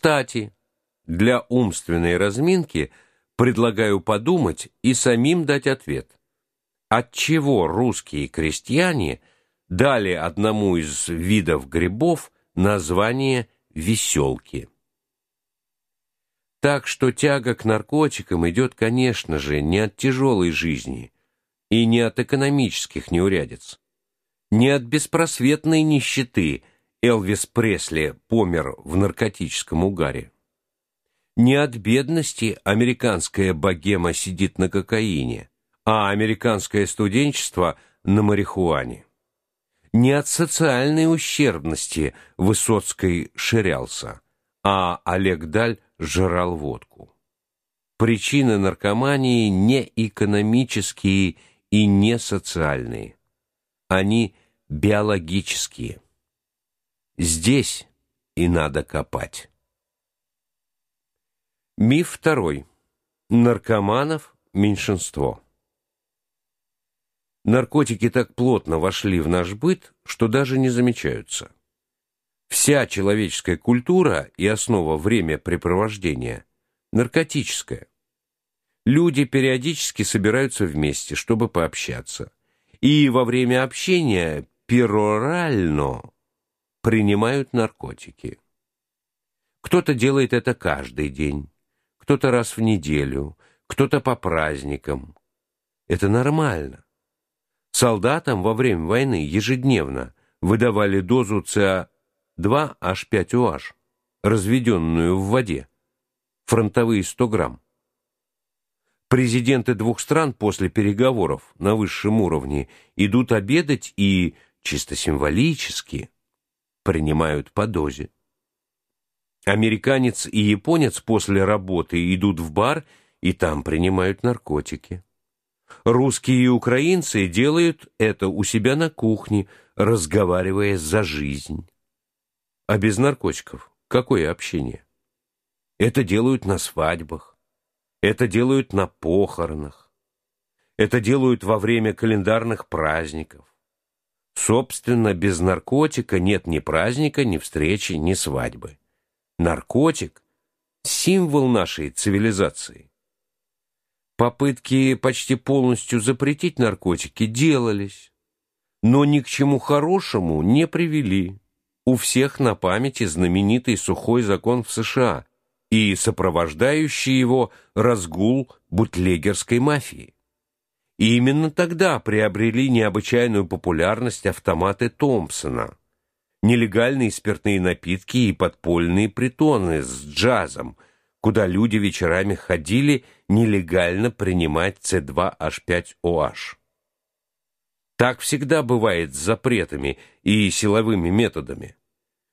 Кстати, для умственной разминки предлагаю подумать и самим дать ответ. От чего русские крестьяне дали одному из видов грибов название веселки? Так что тяга к наркотикам идет, конечно же, не от тяжелой жизни и не от экономических неурядиц, не от беспросветной нищеты. Элвис Пресли помер в наркотическом угаре. Не от бедности американская богема сидит на кокаине, а американское студенчество на марихуане. Не от социальной ущербности Высоцкий ширялся, а Олег Даль жрал водку. Причины наркомании не экономические и не социальные. Они биологические. Здесь и надо копать. Миф второй. Наркоманов меньшинство. Наркотики так плотно вошли в наш быт, что даже не замечаются. Вся человеческая культура и основа времяпрепровождения наркотическая. Люди периодически собираются вместе, чтобы пообщаться. И во время общения перорально принимают наркотики. Кто-то делает это каждый день, кто-то раз в неделю, кто-то по праздникам. Это нормально. Солдатам во время войны ежедневно выдавали дозу ЦА2H5OH, разведенную в воде, фронтовые 100 грамм. Президенты двух стран после переговоров на высшем уровне идут обедать и чисто символически принимают по дозе. Американец и японец после работы идут в бар и там принимают наркотики. Русские и украинцы делают это у себя на кухне, разговаривая за жизнь. А без наркотиков какое общение? Это делают на свадьбах, это делают на похоронах, это делают во время календарных праздников. Собственно, без наркотика нет ни праздника, ни встречи, ни свадьбы. Наркотик символ нашей цивилизации. Попытки почти полностью запретить наркотики делались, но ни к чему хорошему не привели. У всех на памяти знаменитый сухой закон в США и сопровождающий его разгул бутлегерской мафии. И именно тогда приобрели необычайную популярность автоматы Томпсона, нелегальные спиртные напитки и подпольные притоны с джазом – куда люди вечерами ходили нелегально принимать С2H5OH. Так всегда бывает с запретами и силовыми методами.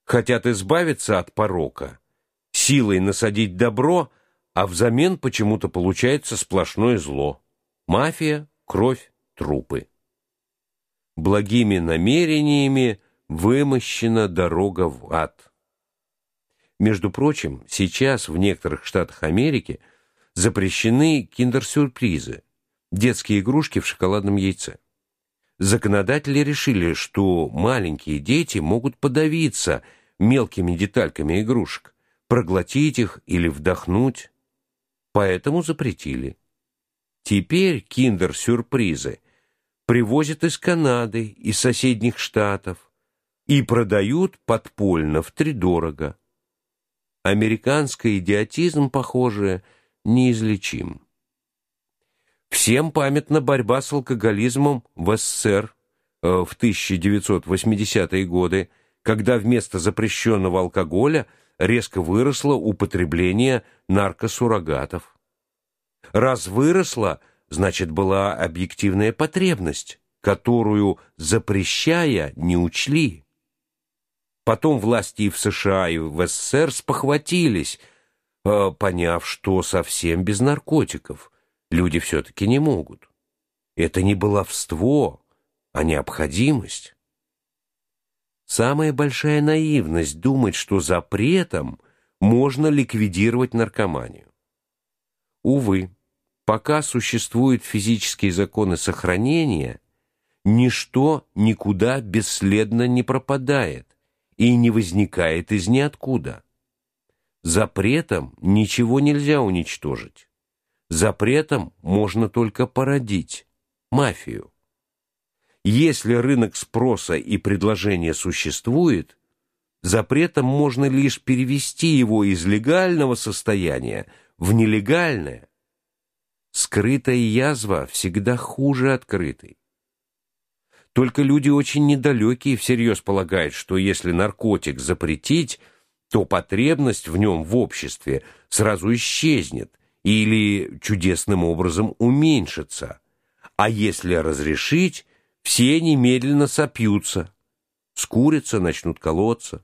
Хотят избавиться от порока, силой насадить добро, а взамен почему-то получается сплошное зло. Мафия, кровь, трупы. Благими намерениями вымощена дорога в ад. Между прочим, сейчас в некоторых штатах Америки запрещены киндер-сюрпризы, детские игрушки в шоколадном яйце. Законодатели решили, что маленькие дети могут подавиться мелкими детальками игрушек, проглотить их или вдохнуть, поэтому запретили. Теперь киндер-сюрпризы привозят из Канады, из соседних штатов и продают подпольно втридорого американский идиотизм, похоже, неизлечим. Всем памятна борьба с алкоголизмом в СССР э, в 1980-е годы, когда вместо запрещенного алкоголя резко выросло употребление наркосуррогатов. Раз выросло, значит, была объективная потребность, которую, запрещая, не учли. Потом власти и в США, и в СССР спохватились, э, поняв, что совсем без наркотиков люди все-таки не могут. Это не баловство, а необходимость. Самая большая наивность думать, что запретом можно ликвидировать наркоманию. Увы, пока существуют физические законы сохранения, ничто никуда бесследно не пропадает и не возникает из ниоткуда. Запретом ничего нельзя уничтожить. Запретом можно только породить мафию. Если рынок спроса и предложения существует, запретом можно лишь перевести его из легального состояния в нелегальное. Скрытая язва всегда хуже открытой. Только люди очень недалекие всерьез полагают, что если наркотик запретить, то потребность в нем в обществе сразу исчезнет или чудесным образом уменьшится. А если разрешить, все немедленно сопьются, скурятся, начнут колоться.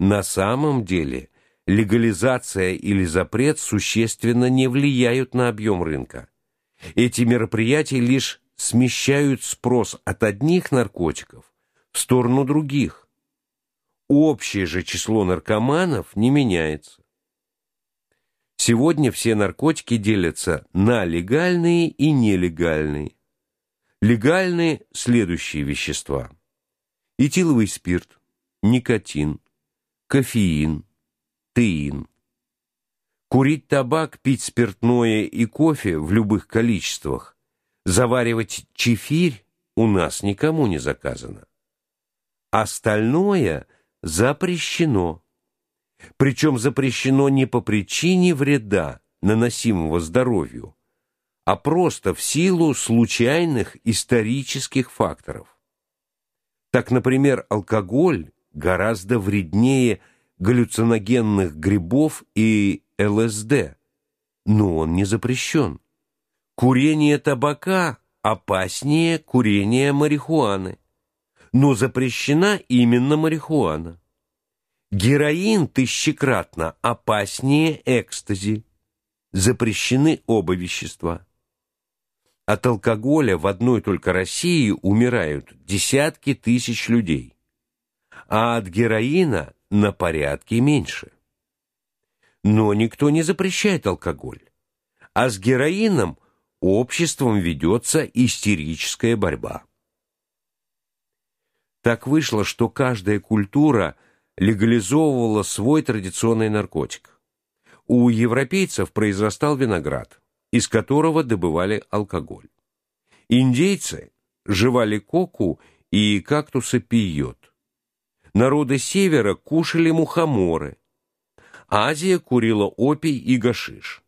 На самом деле легализация или запрет существенно не влияют на объем рынка. Эти мероприятия лишь смещают спрос от одних наркотиков в сторону других. Общее же число наркоманов не меняется. Сегодня все наркотики делятся на легальные и нелегальные. Легальные следующие вещества: этиловый спирт, никотин, кофеин, теин. Курить табак, пить спиртное и кофе в любых количествах, заваривать чефирь у нас никому не заказано. Остальное запрещено. Причем запрещено не по причине вреда, наносимого здоровью, а просто в силу случайных исторических факторов. Так, например, алкоголь гораздо вреднее галлюциногенных грибов и ЛСД, но он не запрещен. Курение табака опаснее курения марихуаны, но запрещена именно марихуана. Героин тысячекратно опаснее экстази. Запрещены оба вещества. От алкоголя в одной только России умирают десятки тысяч людей, а от героина на порядке меньше. Но никто не запрещает алкоголь, а с героином обществом ведется истерическая борьба. Так вышло, что каждая культура легализовывала свой традиционный наркотик. У европейцев произрастал виноград из которого добывали алкоголь. Индейцы жевали коку и кактусы пиот. Народы севера кушали мухоморы. Азия курила опий и гашиш.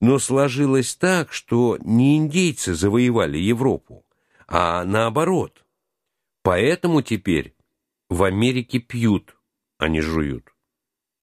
Но сложилось так, что не индейцы завоевали Европу, а наоборот. Поэтому теперь в Америке пьют, а не жуют.